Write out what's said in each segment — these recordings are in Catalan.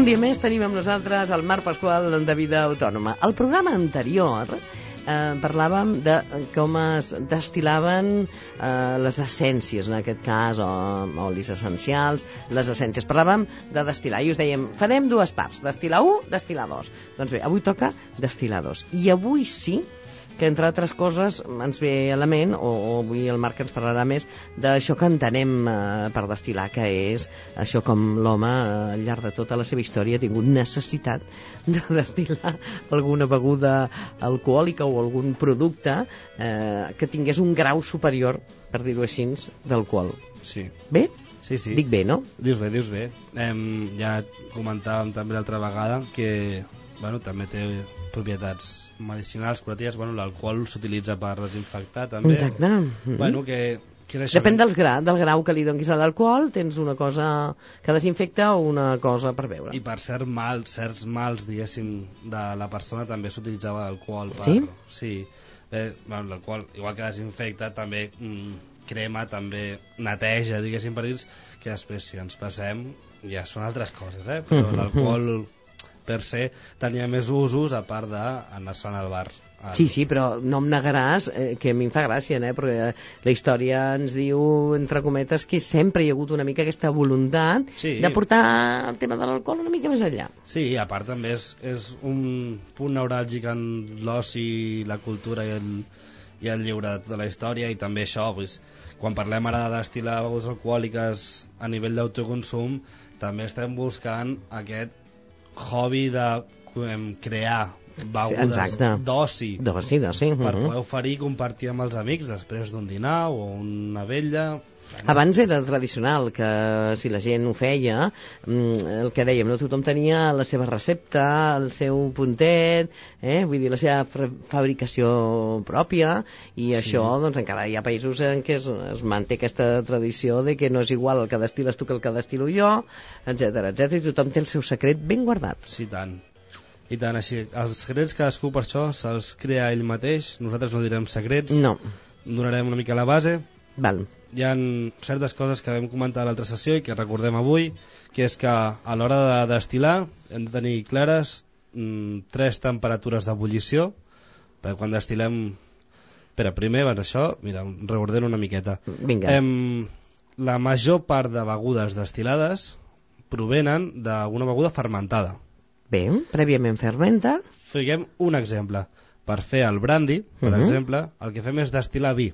Un dia més tenim amb nosaltres el Marc Pasqual de Vida Autònoma. Al programa anterior eh, parlàvem de com es destilaven eh, les essències, en aquest cas, o olis essencials, les essències. Parlàvem de destil·lar i us dèiem, farem dues parts, destil·lar 1, destil·lar 2. Doncs bé, avui toca destil·lar 2. I avui sí que entre altres coses ens ve a la ment, o, o avui el Marc ens parlarà més, d'això que entenem eh, per destil·lar, que és això com l'home eh, al llarg de tota la seva història ha tingut necessitat de destil·lar alguna beguda alcohòlica o algun producte eh, que tingués un grau superior, per dir-ho així, d'alcohol. Sí. Bé? Sí, sí. Dic bé, no? Dius bé, dius bé. Em, ja comentàvem també l'altra vegada que bueno, també té propietats medicinals, curatives. Bueno, L'alcohol s'utilitza per desinfectar també. Exacte. Mhm. Bueno, que, que és això, Depèn dels gra, del grau que li donis a l'alcohol, tens una cosa que desinfecta o una cosa per beure. I per cert mal, certs mals, diguéssim, de la persona també s'utilitzava l'alcohol. Per... Sí? Sí. Bé, bueno, l'alcohol, igual que desinfecta, també mm, crema, també neteja, diguéssim, per dir que després, si ens passem, ja són altres coses, eh? Però Mhm. l'alcohol, per se, tenia més usos, a part d'anar-se'n al bar. Al... Sí, sí, però no em negaràs, eh, que a mi em fa gràcia, eh, perquè la història ens diu, entre cometes, que sempre hi ha hagut una mica aquesta voluntat Sí. de portar el tema de l'alcohol una mica més enllà. Sí, a part també és, és un punt neuràlgic en l'oci, la cultura i el, i el lliure de tota la història i també això, pues, quan parlem ara de destil·lar begudes alcohòliques a nivell d'autoconsum, també estem buscant aquest hobby de crear begudes d'oci D'oci, d'oci. per mhm. poder oferir i compartir amb els amics després d'un dinar o una vella Abans era tradicional que si la gent ho feia, mm, el que dèiem, no tothom tenia la seva recepta, el seu puntet, eh? vull dir, la seva fa- fabricació pròpia, i Sí. això, doncs encara hi ha països en què es, es manté aquesta tradició de que no és igual el que destil·les tu que el que destil·lo jo, etc etc i tothom té el seu secret ben guardat. Sí, tant. I tant, així, els secrets cadascú per això se'ls crea ell mateix, nosaltres no direm secrets, No, donarem una mica la base, val. hi ha certes coses que vam comentar a l'altra sessió i que recordem avui, que és que a l'hora de destil·lar hem de tenir clares mm, tres temperatures d'ebullició, perquè quan destil·lem... Espera, primer, abans d'això, mira, reordeno una miqueta. Vinga. Em, la major part de begudes destil·lades provenen d'una beguda fermentada. Bé, prèviament fermenta, Fiquem un exemple. Per fer el brandy, per Mhm. exemple, el que fem és destil·lar vi,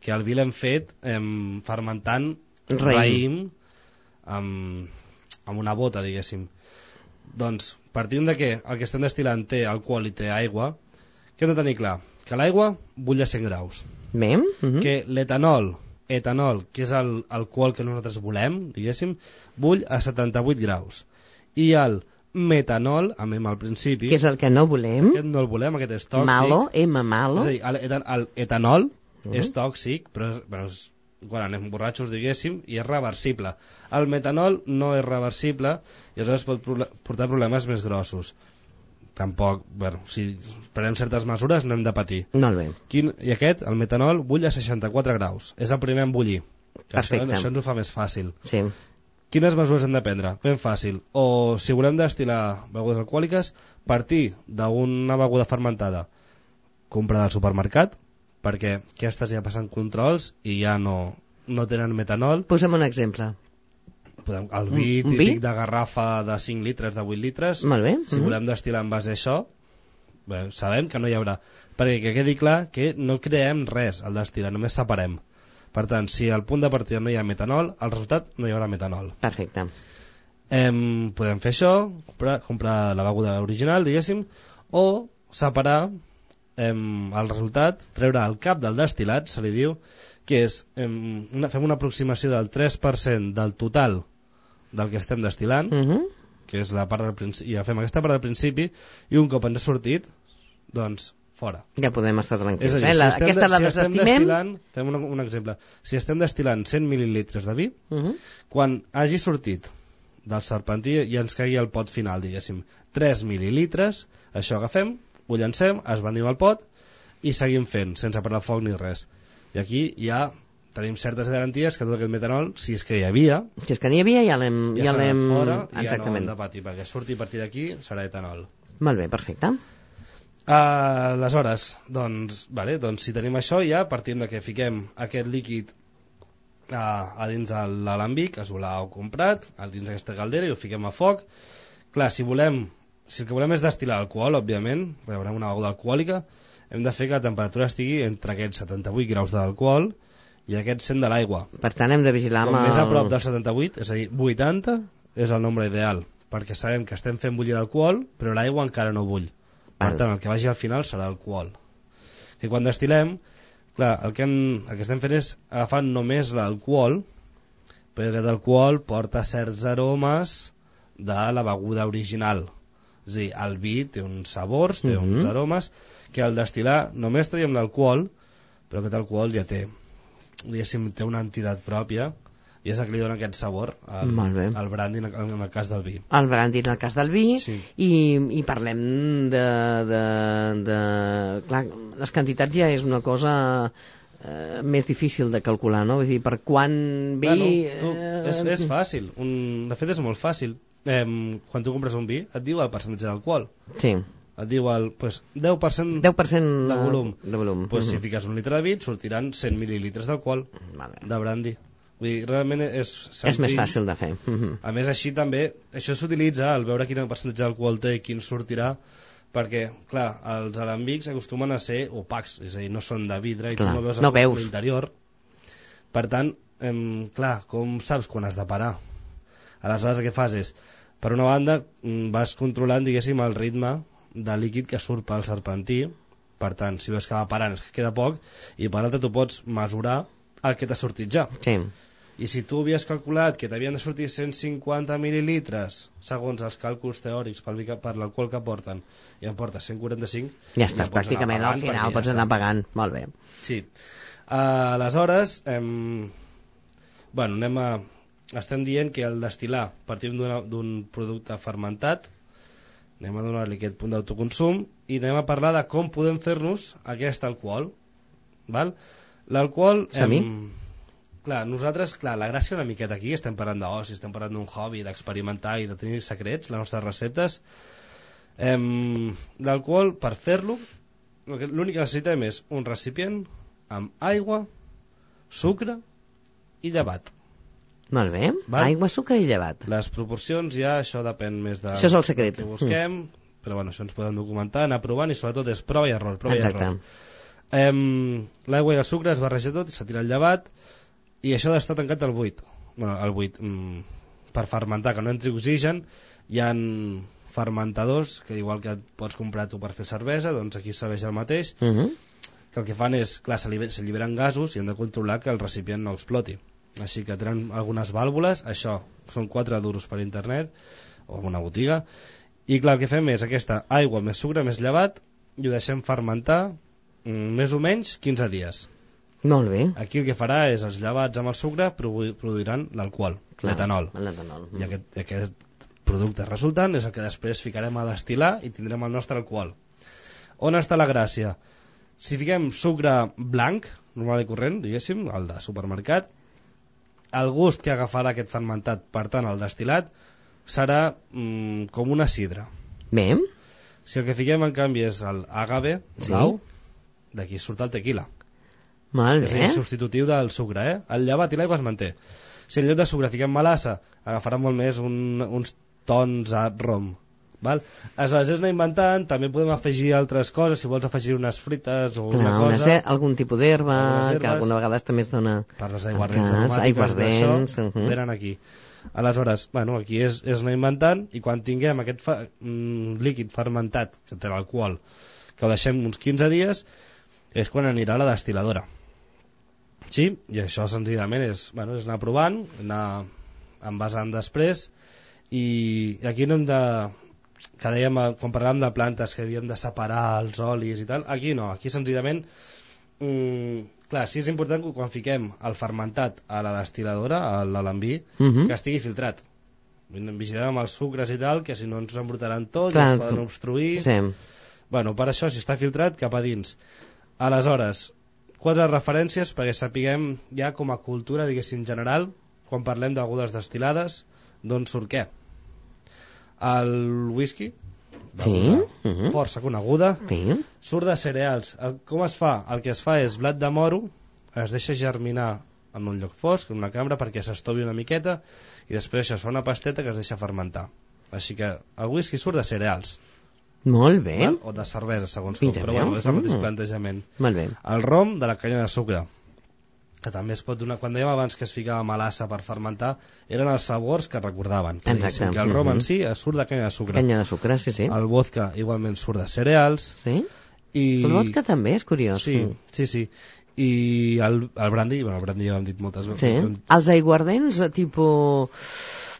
que el vi l'hem fet em, fermentant Raïm. raïm amb, amb una bota, diguéssim. Doncs, partint de que el que estem destil·lant té alcohol i té aigua, què hem de tenir clar? Que l'aigua bull a 100 graus, bé, mhm. que l'etanol, etanol, que és el alcohol que nosaltres volem, diguéssim, bull a 78 graus. I el metanol, amb M al principi, que és el que no volem, aquest no el volem, aquest és tòxic. malo, M malo, És a dir, el, etan- el etanol Mhm. és tòxic, però és, bueno, és, quan anem borratxos, diguéssim, i és reversible. El metanol no és reversible i aleshores pot portar problemes més grossos. Tampoc, bueno, si prenem certes mesures no hem de patir. molt bé. Quin, I aquest, el metanol, bull a 64 graus. És el primer a embullir. Que això, Perfecte. això ens ho fa més fàcil. Sí. Quines mesures hem de prendre? Ben fàcil. O si volem destil·lar begudes alcohòliques, partir d'una beguda fermentada, compra del supermercat, perquè aquestes ja passen controls i ja no, no tenen metanol. Posa'm un exemple. Podem, el vi Un- un típic vi? de garrafa de 5 litres, de 8 litres, Molt bé. si mhm. volem destil·lar en base a això, bé, sabem que no hi haurà. Perquè que quedi clar que no creem res al destil·lar, només separem. Per tant, si al punt de partida no hi ha metanol, al resultat no hi haurà metanol. Perfecte. Em, podem fer això, comprar, comprar la beguda original, diguéssim, o separar em, el resultat, treure el cap del destil·lat, se li diu, que és, em, una, fem una aproximació del 3% del total del que estem destil·lant, Mhm. que és la part del principi, i agafem aquesta part del principi, i un cop ens ha sortit, doncs, fora. Ja podem estar És tranquils. a dir, eh? si la, estem, aquesta de, la si desestimem. fem un, un exemple, si estem destil·lant 100 mil·lilitres de vi, Mhm. quan hagi sortit del serpentí i ens caigui el pot final, diguéssim, 3 mil·lilitres, això agafem, ho llancem, es venim al pot i seguim fent, sense parar el foc ni res. I aquí ja tenim certes garanties que tot aquest metanol, si és que hi havia, Si és que n'hi havia, ja l'hem... ja, Ja l'hem... fora i ja no Exactament. hem de patir, perquè surti a partir d'aquí serà etanol. Molt bé, perfecte. Uh, aleshores, doncs, vale, doncs si tenim això ja partim de que fiquem aquest líquid a, a dins de l'alàmbic, es ho l'heu comprat, a dins d'aquesta caldera i ho fiquem a foc. Clar, si volem, si el que volem és destil·lar alcohol, òbviament, volem una beguda alcohòlica, hem de fer que la temperatura estigui entre aquests 78 graus d'alcohol i aquests 100 de l'aigua. Per tant, hem de vigilar Com amb més a prop del 78, és a dir, 80 és el nombre ideal, perquè sabem que estem fent bullir l'alcohol, però l'aigua encara no bull. Per tant, el que vagi al final serà alcohol. Que quan destilem, clar, el que, hem, el que estem fent és agafant només l'alcohol, però aquest alcohol porta certs aromes de la beguda original. És a dir, el vi té uns sabors, té Mhm. uns aromes, que al destil·lar només traiem l'alcohol, però aquest alcohol ja té, diguéssim, té una entitat pròpia, i és el que li dona aquest sabor al, al brandy en el, en el cas del vi. el brandy en el cas del vi Sí. i, i parlem de, de, de... Clar, les quantitats ja és una cosa eh, més difícil de calcular, no? Vull dir, per quan vi... Bueno, tu, eh, és, és fàcil, un, de fet és molt fàcil. Eh, quan tu compres un vi, et diu el percentatge d'alcohol. Sí, Et diu el pues, 10%, 10% de volum. De volum. Pues, Si Mhm. fiques un litre de vi, sortiran 100 mil·lilitres d'alcohol, Vale. de brandy. Vull dir, realment és senzill. És més fàcil de fer. Mhm. A més, així també, això s'utilitza al veure quin percentatge d'alcohol té i quin sortirà, perquè, clar, els alambics acostumen a ser opacs, és a dir, no són de vidre i Clar, tu no veus no el veus. l'interior. Per tant, em, clar, com saps quan has de parar? Aleshores, el que fas és, per una banda, mm, vas controlant, diguéssim, el ritme de líquid que surt pel serpentí, per tant, si veus que va parant és que queda poc, i per l'altra tu pots mesurar el que t'ha sortit ja. Sí, I si tu havies calculat que t'havien de sortir 150 mil·lilitres, segons els càlculs teòrics que- per l'alcohol que porten, i en portes 145, ja estàs, anar pràcticament al final ja pots anar pagant. Molt bé. Sí. Uh, aleshores, em... bueno, anem a... estem dient que el destil·lar partim d'un producte fermentat, anem a donar-li aquest punt d'autoconsum i anem a parlar de com podem fer-nos aquest alcohol. Val? L'alcohol... Som-hi. Clar, nosaltres, clar, la gràcia una miqueta aquí, estem parlant d'oci, estem parlant d'un hobby, d'experimentar i de tenir secrets, les nostres receptes. Em, L'alcohol, per fer-lo, l'únic que necessitem és un recipient amb aigua, sucre i llevat. Molt bé. Val. Aigua, sucre i llevat. Les proporcions ja, això depèn més de Això és el secret. que busquem, però bueno, això ens podem documentar, anar provant i sobretot és prova i error, prova i Exacte. error. Em, L'aigua i el sucre es barreja tot, s'ha tirat el llevat i això ha d'estar tancat al buit. Bueno, al buit, mm, per fermentar, que no entri oxigen, hi han fermentadors que igual que et pots comprar tu per fer cervesa, doncs aquí serveix el mateix, Uh -huh. que el que fan és, clar, s'allibe- s'alliberen gasos i han de controlar que el recipient no exploti. Així que tenen algunes vàlvules, això són 4 duros per internet o en una botiga, i clar, el que fem és aquesta aigua més sucre més llevat i ho deixem fermentar mm, més o menys 15 dies. Molt bé. Aquí el que farà és els llevats amb el sucre produ- produiran l'alcohol, l'etanol. L'etanol. I aquest, aquest producte resultant és el que després ficarem a destil·lar i tindrem el nostre alcohol. On està la gràcia? Si fiquem sucre blanc, normal i corrent, diguéssim, el de supermercat, el gust que agafarà aquest fermentat, per tant, el destil·lat, serà mm, com una sidra. Bé. Si el que fiquem, en canvi, és el agave Sí. blau, d'aquí surt el tequila. Molt És a bé. dir, substitutiu del sucre, eh? El llevat i l'aigua es manté. Si en lloc de sucre fiquem melassa, agafarà molt més un, uns tons a rom. Val? Aleshores, és anar inventant, també podem afegir altres coses, si vols afegir unes frites o Clar, una cosa, ce- algun tipus d'herba, que alguna vegada també es dona... per les aiguardents aromàtiques aiguardents, d'això, mhm. venen aquí. Aleshores, bueno, aquí és, és anar inventant i quan tinguem aquest fa, mm, líquid fermentat, que té l'alcohol, que el deixem uns 15 dies, és quan anirà a la destil·ladora. Sí, i això senzillament és, bueno, és anar provant, anar envasant després i aquí no hem de que dèiem, quan parlàvem de plantes que havíem de separar els olis i tal, aquí no, aquí senzillament mm, clar, sí és important que quan fiquem el fermentat a la destil·ladora, a l'alambí, Uh -huh. que estigui filtrat vigilem amb els sucres i tal que si no ens embrutaran tot Clar, ens poden obstruir Sí. bueno, per això si està filtrat cap a dins aleshores quatre referències perquè sapiguem ja com a cultura, diguéssim, general, quan parlem d'algunes destilades, d'on surt què. El whisky, Sí. beguda mhm. força coneguda, Sí. surt de cereals. El, com es fa? El que es fa és blat de moro, es deixa germinar en un lloc fosc, en una cambra, perquè s'estovi una miqueta, i després això es fa una pasteta que es deixa fermentar. Així que el whisky surt de cereals, Molt bé. val? o de cervesa, segons com, però bueno, és el mateix mm. plantejament. Molt bé. El rom de la canya de sucre, que també es pot donar, quan dèiem abans que es ficava melassa per fermentar, eren els sabors que recordaven. Que Exacte. Que el rom en si es surt de canya de sucre. Canya de sucre, sí, sí. El vodka igualment surt de cereals. Sí? I... El vodka també és curiós. Sí, sí, sí. I el, el brandy, bueno, el brandy ja ho hem dit moltes Sí. vegades. Els aiguardents, tipus...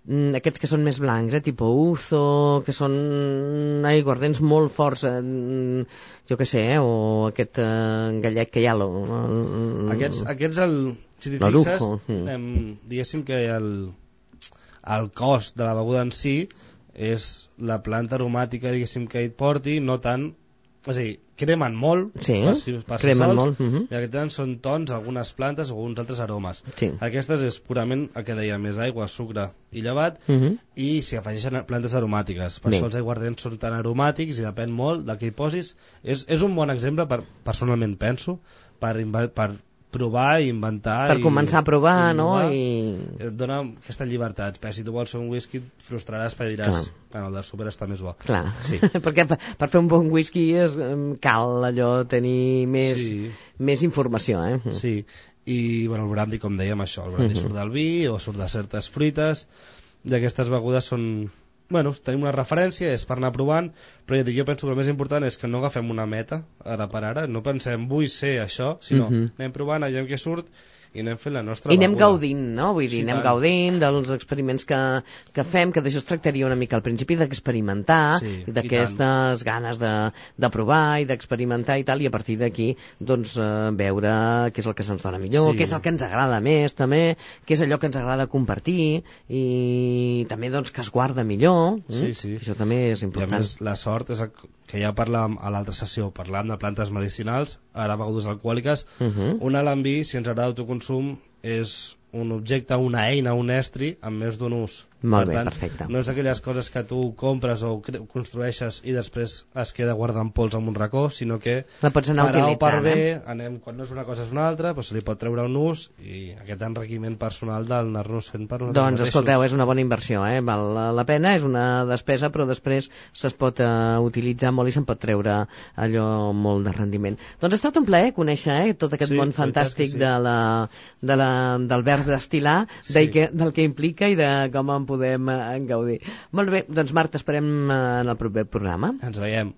mm, aquests que són més blancs, eh, tipus Uzo, que són aiguardents molt forts, eh, mm, jo que sé, eh, o aquest eh, gallec que hi ha... Lo, el, Aquests, aquests el, si t'hi fixes, mm. em, diguéssim que el, el cost de la beguda en si és la planta aromàtica, diguéssim, que hi porti, no tant... És a dir, cremen molt Sí, per si, per cremen sols, molt, mhm. i el que tenen són tons, algunes plantes o alguns altres aromes. Sí. Aquestes és purament el que deia, més aigua, sucre i llevat, Mhm. i s'hi afegeixen plantes aromàtiques. Per Bé. això els aiguardents són tan aromàtics i depèn molt del que hi posis. És, és un bon exemple, per, personalment penso, per, per provar i inventar. Per i, començar a provar, no? innovar. I... Et dona aquesta llibertat. Però si tu vols fer un whisky, et frustraràs perquè diràs, bueno, el de super està més bo. Clar, Sí. perquè per, per fer un bon whisky es, em, cal allò tenir més, Sí. més informació, eh? Sí, i bueno, el brandy, com dèiem, això, el brandy Mhm. surt del vi o surt de certes fruites, i aquestes begudes són... Bueno, tenim una referència, és per anar provant, però ja dic, jo penso que el més important és que no agafem una meta, ara per ara, no pensem, vull ser això, sinó Mhm. anem provant, anem què surt, i anem fent la nostra I anem beguda. gaudint, no? Vull dir, Sí, anem tant. gaudint dels experiments que, que fem, que d'això es tractaria una mica al principi, d'experimentar, Sí, i d'aquestes ganes de, de provar i d'experimentar i tal, i a partir d'aquí, doncs, eh, veure què és el que se'ns dona millor, Sí. què és el que ens agrada més, també, què és allò que ens agrada compartir, i també, doncs, que es guarda millor. eh? Sí, sí. Això també és I a important. més, la sort és que ja parlàvem a l'altra sessió, parlant de plantes medicinals, ara begudes alcohòliques, Uh -huh. Un alambí, si ens agrada autoconsum, langsung és un objecte, una eina, un estri amb més d'un ús. Molt per bé, tant, perfecte. No és d'aquelles coses que tu compres o construeixes i després es queda guardant pols en un racó, sinó que La pots anar per o per utilitzant, B, eh? anem, quan no és una cosa és una altra, doncs se li pot treure un ús i aquest enriquiment personal d'anar-nos fent per nosaltres Doncs mateixos. escolteu, és una bona inversió, eh? val la- pena, és una despesa, però després se's pot eh, utilitzar molt i se'n pot treure allò molt de rendiment. Doncs ha estat un plaer conèixer eh, tot aquest Sí, món fantàstic sí. de la, de la, del verb d'estilar, Sí. del, que, del que implica i de com en podem eh, gaudir. Molt bé, doncs Marta, esperem eh, en el proper programa. Ens veiem.